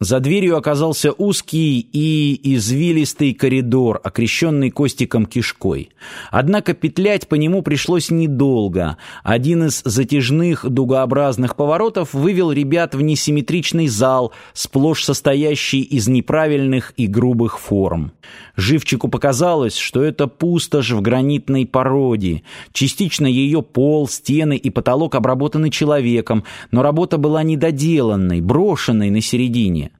За дверью оказался узкий и извилистый коридор, окрещенный Костиком кишкой. Однако петлять по нему пришлось недолго. Один из затяжных дугообразных поворотов вывел ребят в несимметричный зал, сплошь состоящий из неправильных и грубых форм. Живчику показалось, что это пустошь в гранитной породе. Частично ее пол, стены и потолок обработаны человеком, но работа была недоделанной, брошенной на середине.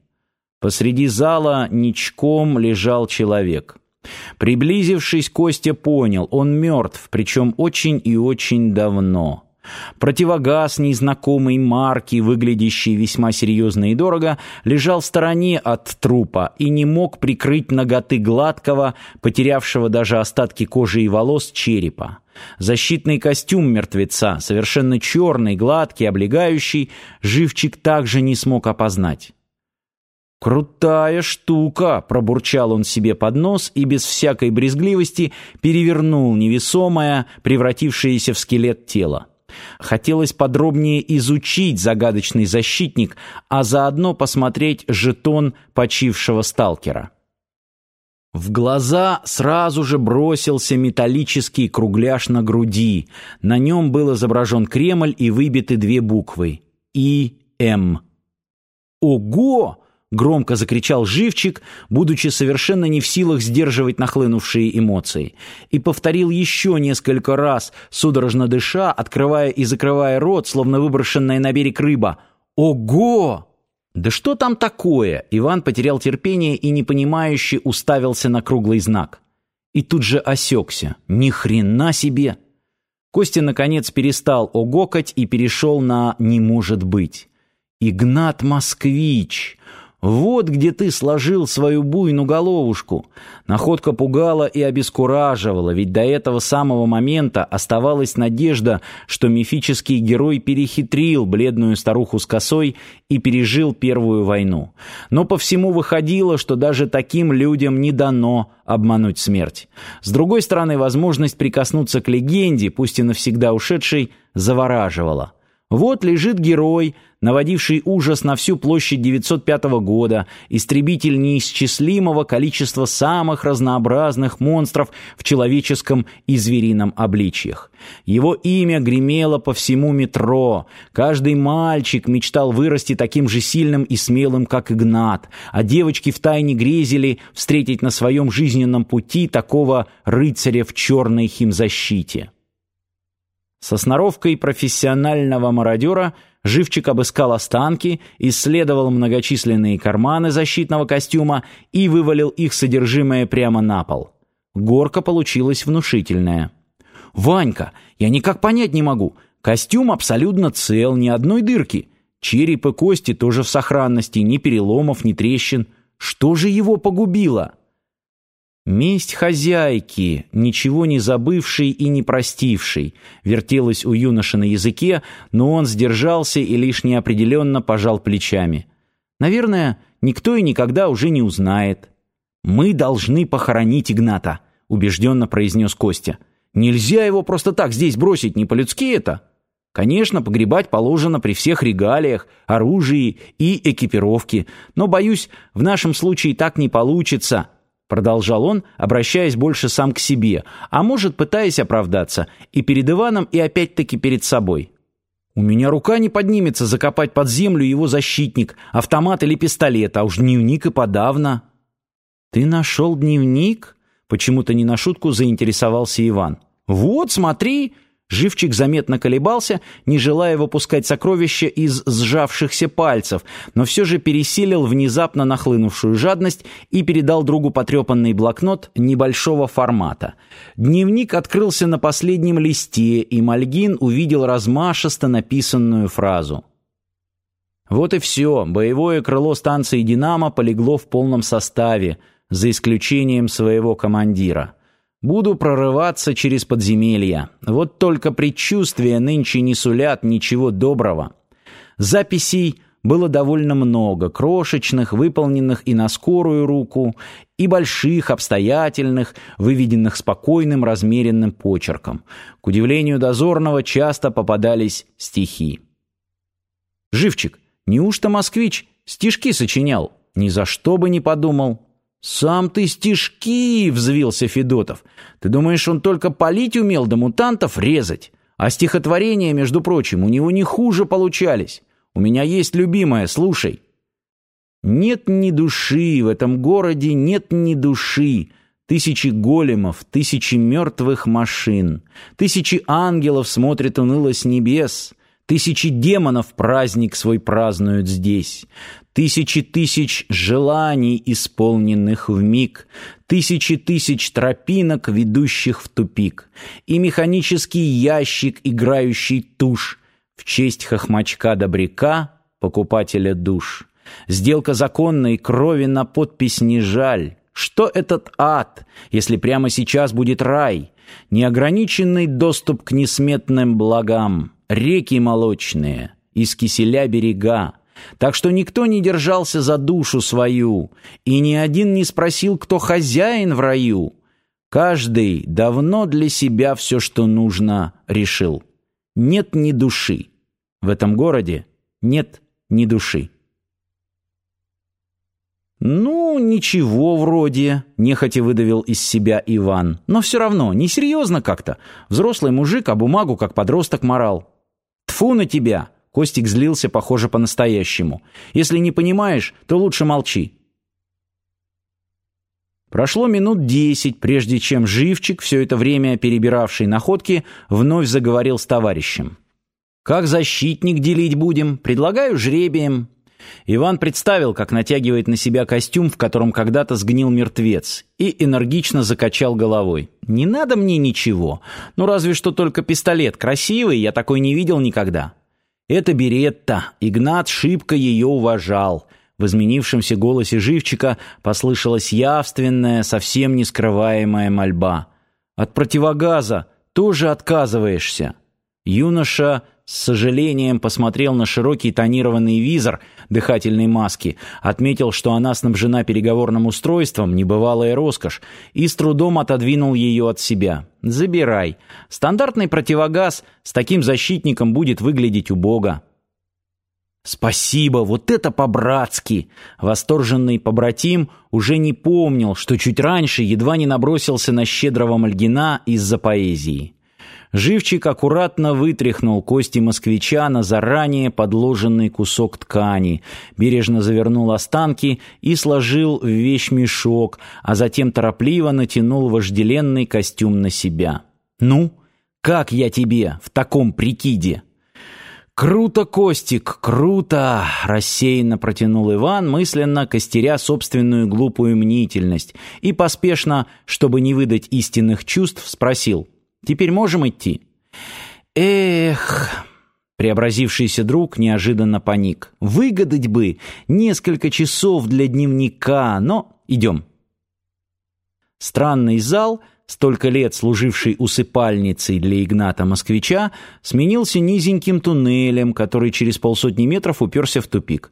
Посреди зала ничком лежал человек. Приблизившись, Костя понял, он мертв, причем очень и очень давно. Противогаз незнакомой марки, выглядящий весьма серьезно и дорого, лежал в стороне от трупа и не мог прикрыть ноготы гладкого, потерявшего даже остатки кожи и волос, черепа. Защитный костюм мертвеца, совершенно черный, гладкий, облегающий, живчик также не смог опознать. «Крутая штука!» — пробурчал он себе под нос и без всякой брезгливости перевернул невесомое, превратившееся в скелет тело. Хотелось подробнее изучить загадочный защитник, а заодно посмотреть жетон почившего сталкера. В глаза сразу же бросился металлический кругляш на груди. На нем был изображен Кремль и выбиты две буквы — И-М. «Ого!» Громко закричал живчик, будучи совершенно не в силах сдерживать нахлынувшие эмоции, и повторил еще несколько раз, судорожно дыша, открывая и закрывая рот, словно выброшенная на берег рыба. «Ого!» «Да что там такое?» Иван потерял терпение и непонимающе уставился на круглый знак. И тут же осекся. «Ни хрена себе!» Костя, наконец, перестал огокать и перешел на «не может быть». «Игнат Москвич!» Вот где ты сложил свою буйную головушку. Находка пугала и обескураживала, ведь до этого самого момента оставалась надежда, что мифический герой перехитрил бледную старуху с косой и пережил Первую войну. Но по всему выходило, что даже таким людям не дано обмануть смерть. С другой стороны, возможность прикоснуться к легенде, пусть и навсегда ушедшей, завораживала. Вот лежит герой, наводивший ужас на всю площадь 905 года, истребитель неисчислимого количества самых разнообразных монстров в человеческом и зверином обличьях. Его имя гремело по всему метро. Каждый мальчик мечтал вырасти таким же сильным и смелым, как Игнат, а девочки втайне грезили встретить на своем жизненном пути такого рыцаря в черной химзащите. Со сноровкой профессионального мародера Живчик обыскал останки, исследовал многочисленные карманы защитного костюма и вывалил их содержимое прямо на пол. Горка получилась внушительная. «Ванька, я никак понять не могу. Костюм абсолютно цел, ни одной дырки. Череп и кости тоже в сохранности, ни переломов, ни трещин. Что же его погубило?» Месть хозяйки, ничего не забывшей и не простившей, вертелась у юноши на языке, но он сдержался и лишь неопределенно пожал плечами. Наверное, никто и никогда уже не узнает. «Мы должны похоронить Игната», — убежденно произнес Костя. «Нельзя его просто так здесь бросить, не по-людски это». Конечно, погребать положено при всех регалиях, оружии и экипировке, но, боюсь, в нашем случае так не получится, Продолжал он, обращаясь больше сам к себе, а может, пытаясь оправдаться, и перед Иваном, и опять-таки перед собой. «У меня рука не поднимется закопать под землю его защитник, автомат или пистолет, а уж дневник и подавно». «Ты нашел дневник?» Почему-то не на шутку заинтересовался Иван. «Вот, смотри!» Живчик заметно колебался, не желая выпускать сокровища из сжавшихся пальцев, но все же пересилил внезапно нахлынувшую жадность и передал другу потрепанный блокнот небольшого формата. Дневник открылся на последнем листе, и Мальгин увидел размашисто написанную фразу. Вот и все, боевое крыло станции «Динамо» полегло в полном составе, за исключением своего командира. Буду прорываться через подземелья. Вот только предчувствия нынче не сулят ничего доброго. Записей было довольно много, крошечных, выполненных и на скорую руку, и больших, обстоятельных, выведенных спокойным, размеренным почерком. К удивлению дозорного часто попадались стихи. «Живчик, Неужто москвич стишки сочинял? Ни за что бы не подумал. «Сам ты стишки!» — взвился Федотов. «Ты думаешь, он только палить умел, да мутантов резать? А стихотворения, между прочим, у него не хуже получались. У меня есть любимое, слушай». «Нет ни души в этом городе, нет ни души. Тысячи големов, тысячи мертвых машин, тысячи ангелов смотрят уныло с небес». Тысячи демонов праздник свой празднуют здесь. Тысячи тысяч желаний, исполненных в миг, Тысячи тысяч тропинок, ведущих в тупик, И механический ящик, играющий тушь, В честь хохмачка добряка, покупателя душ. Сделка законной, крови на подпись не жаль. Что этот ад, если прямо сейчас будет рай? Неограниченный доступ к несметным благам, Реки молочные, из киселя берега, так что никто не держался за душу свою, и ни один не спросил, кто хозяин в раю. Каждый давно для себя все, что нужно, решил. Нет ни души. В этом городе нет ни души. «Ну, ничего вроде», — нехотя выдавил из себя Иван. «Но все равно, несерьезно как-то. Взрослый мужик, а бумагу как подросток морал». «Тьфу на тебя!» Костик злился, похоже, по-настоящему. «Если не понимаешь, то лучше молчи». Прошло минут десять, прежде чем Живчик, все это время перебиравший находки, вновь заговорил с товарищем. «Как защитник делить будем? Предлагаю жребием». Иван представил, как натягивает на себя костюм, в котором когда-то сгнил мертвец, и энергично закачал головой. «Не надо мне ничего. Ну, разве что только пистолет. Красивый, я такой не видел никогда». Это Беретта. Игнат шибко ее уважал. В изменившемся голосе живчика послышалась явственная, совсем не скрываемая мольба. «От противогаза тоже отказываешься?» Юноша с сожалением посмотрел на широкий тонированный визор дыхательной маски, отметил, что она снабжена переговорным устройством, небывалая роскошь, и с трудом отодвинул ее от себя. «Забирай. Стандартный противогаз с таким защитником будет выглядеть убого». «Спасибо, вот это по-братски!» Восторженный побратим уже не помнил, что чуть раньше едва не набросился на щедрого Мальгина из-за поэзии. Живчик аккуратно вытряхнул кости москвича на заранее подложенный кусок ткани, бережно завернул останки и сложил в вещмешок, а затем торопливо натянул вожделенный костюм на себя. «Ну, как я тебе в таком прикиде?» «Круто, Костик, круто!» — рассеянно протянул Иван, мысленно костеря собственную глупую мнительность, и поспешно, чтобы не выдать истинных чувств, спросил — Теперь можем идти?» «Эх...» Преобразившийся друг неожиданно паник. «Выгадать бы несколько часов для дневника, но идем». Странный зал, столько лет служивший усыпальницей для Игната-москвича, сменился низеньким туннелем, который через полсотни метров уперся в тупик.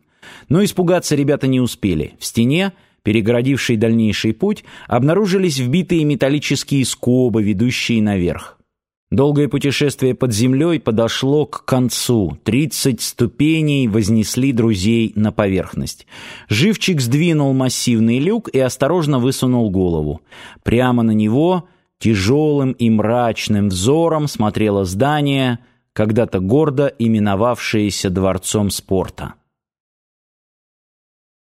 Но испугаться ребята не успели. В стене перегородившей дальнейший путь, обнаружились вбитые металлические скобы, ведущие наверх. Долгое путешествие под землей подошло к концу. Тридцать ступеней вознесли друзей на поверхность. Живчик сдвинул массивный люк и осторожно высунул голову. Прямо на него тяжелым и мрачным взором смотрело здание, когда-то гордо именовавшееся Дворцом спорта.